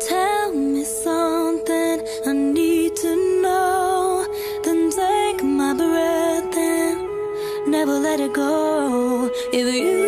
Tell me something I need to know. Then take my breath and never let it go. If you